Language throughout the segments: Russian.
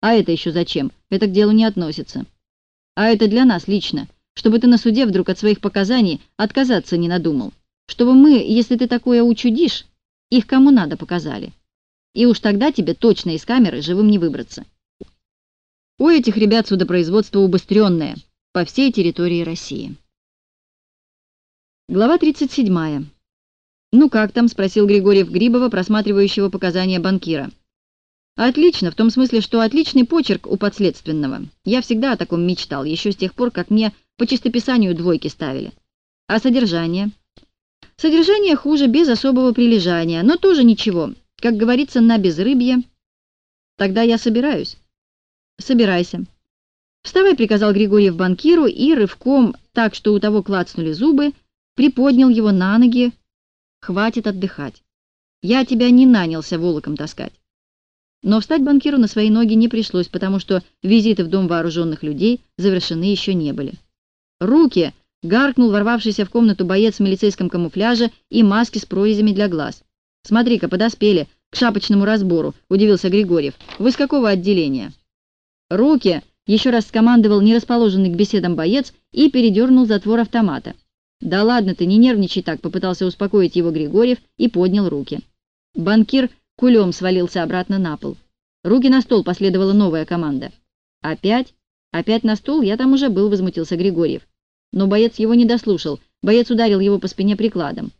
А это еще зачем? Это к делу не относится. А это для нас лично, чтобы ты на суде вдруг от своих показаний отказаться не надумал. Чтобы мы, если ты такое учудишь, их кому надо показали. И уж тогда тебе точно из камеры живым не выбраться. У этих ребят судопроизводство убыстренное по всей территории России. Глава 37. «Ну как там?» — спросил Григорьев Грибова, просматривающего показания банкира. «Отлично, в том смысле, что отличный почерк у подследственного. Я всегда о таком мечтал, еще с тех пор, как мне по чистописанию двойки ставили. А содержание?» «Содержание хуже, без особого прилежания, но тоже ничего. Как говорится, на безрыбье. Тогда я собираюсь». «Собирайся». «Вставай», — приказал Григорьев банкиру, и рывком, так что у того клацнули зубы, приподнял его на ноги. «Хватит отдыхать. Я тебя не нанялся волоком таскать». Но встать банкиру на свои ноги не пришлось, потому что визиты в дом вооруженных людей завершены еще не были. «Руки!» — гаркнул ворвавшийся в комнату боец в милицейском камуфляже и маске с прорезями для глаз. «Смотри-ка, подоспели к шапочному разбору», — удивился Григорьев. «Вы с какого отделения?» «Руки!» — еще раз скомандовал нерасположенный к беседам боец и передернул затвор автомата. «Да ладно ты, не нервничай так», — попытался успокоить его Григорьев и поднял руки. Банкир кулем свалился обратно на пол. Руки на стол последовала новая команда. «Опять? Опять на стол? Я там уже был», — возмутился Григорьев. Но боец его не дослушал. Боец ударил его по спине прикладом.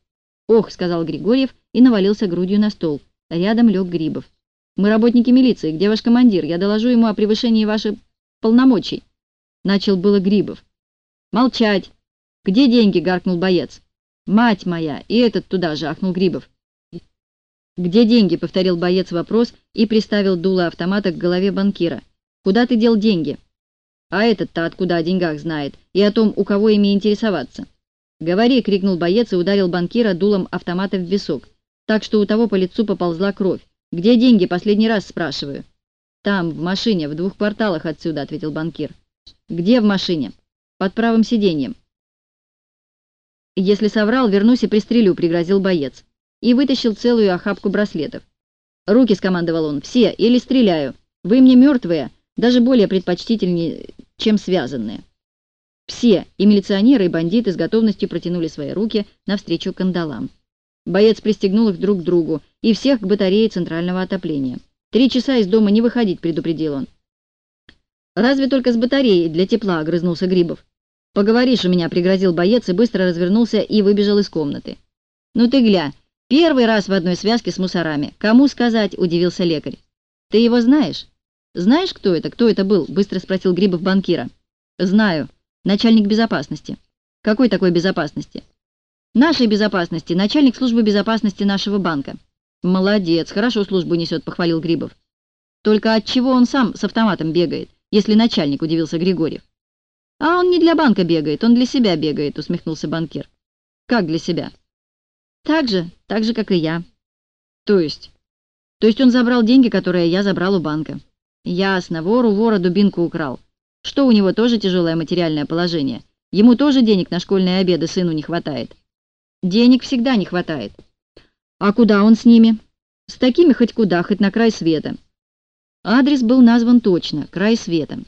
«Ох», — сказал Григорьев и навалился грудью на стол. Рядом лег Грибов. «Мы работники милиции. Где ваш командир? Я доложу ему о превышении ваших полномочий». Начал было Грибов. «Молчать!» «Где деньги?» — гаркнул боец. «Мать моя!» — и этот туда же ахнул Грибов. «Где деньги?» — повторил боец вопрос и приставил дуло автомата к голове банкира. «Куда ты дел деньги?» «А этот-то откуда о деньгах знает и о том, у кого ими интересоваться?» «Говори!» — крикнул боец и ударил банкира дулом автомата в висок, так что у того по лицу поползла кровь. «Где деньги? Последний раз спрашиваю». «Там, в машине, в двух кварталах отсюда», — ответил банкир. «Где в машине?» «Под правым сиденьем». «Если соврал, вернусь и пристрелю», — пригрозил боец. И вытащил целую охапку браслетов. «Руки», — скомандовал он, — «все, или стреляю. Вы мне мертвые, даже более предпочтительнее, чем связанные». Все, и милиционеры, и бандиты с готовностью протянули свои руки навстречу кандалам. Боец пристегнул их друг к другу и всех к батарее центрального отопления. «Три часа из дома не выходить», — предупредил он. «Разве только с батареей для тепла», — огрызнулся Грибов. «Поговоришь у меня», — пригрозил боец и быстро развернулся и выбежал из комнаты. «Ну ты гля, первый раз в одной связке с мусорами. Кому сказать?» — удивился лекарь. «Ты его знаешь?» «Знаешь, кто это? Кто это был?» — быстро спросил Грибов банкира. «Знаю. Начальник безопасности». «Какой такой безопасности?» «Нашей безопасности. Начальник службы безопасности нашего банка». «Молодец, хорошо службу несет», — похвалил Грибов. «Только от чего он сам с автоматом бегает, если начальник?» — удивился Григорьев. «А он не для банка бегает, он для себя бегает», — усмехнулся банкир. «Как для себя?» «Так же, так же, как и я». «То есть?» «То есть он забрал деньги, которые я забрал у банка». «Ясно, вор у вора дубинку украл. Что, у него тоже тяжелое материальное положение? Ему тоже денег на школьные обеды сыну не хватает?» «Денег всегда не хватает». «А куда он с ними?» «С такими хоть куда, хоть на край света». Адрес был назван точно — край света.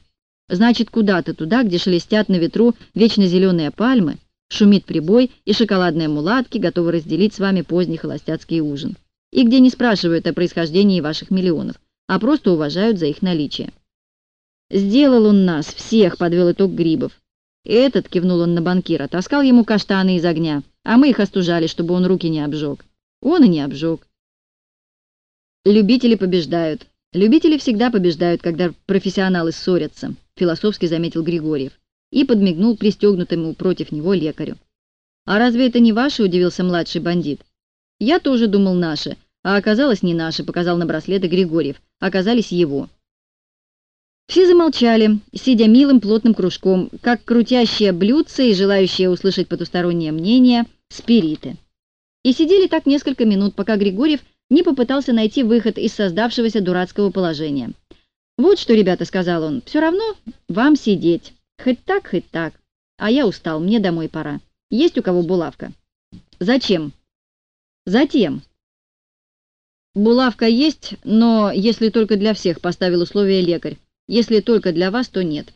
Значит, куда-то туда, где шелестят на ветру вечно зеленые пальмы, шумит прибой, и шоколадные мулатки готовы разделить с вами поздний холостяцкий ужин. И где не спрашивают о происхождении ваших миллионов, а просто уважают за их наличие. «Сделал он нас, всех», — подвел итог Грибов. «Этот», — кивнул он на банкира, — таскал ему каштаны из огня, а мы их остужали, чтобы он руки не обжег. Он и не обжег. Любители побеждают. Любители всегда побеждают, когда профессионалы ссорятся философски заметил Григорьев и подмигнул пристегнутому против него лекарю. «А разве это не ваши?» — удивился младший бандит. «Я тоже думал наши, а оказалось не наши», — показал на браслеты Григорьев. «Оказались его». Все замолчали, сидя милым плотным кружком, как крутящие блюдца и желающие услышать потустороннее мнение спириты. И сидели так несколько минут, пока Григорьев не попытался найти выход из создавшегося дурацкого положения. «Вот что, ребята», — сказал он, — «все равно вам сидеть. Хоть так, хоть так. А я устал, мне домой пора. Есть у кого булавка?» «Зачем?» «Затем. «Булавка есть, но если только для всех», — поставил условие лекарь. «Если только для вас, то нет».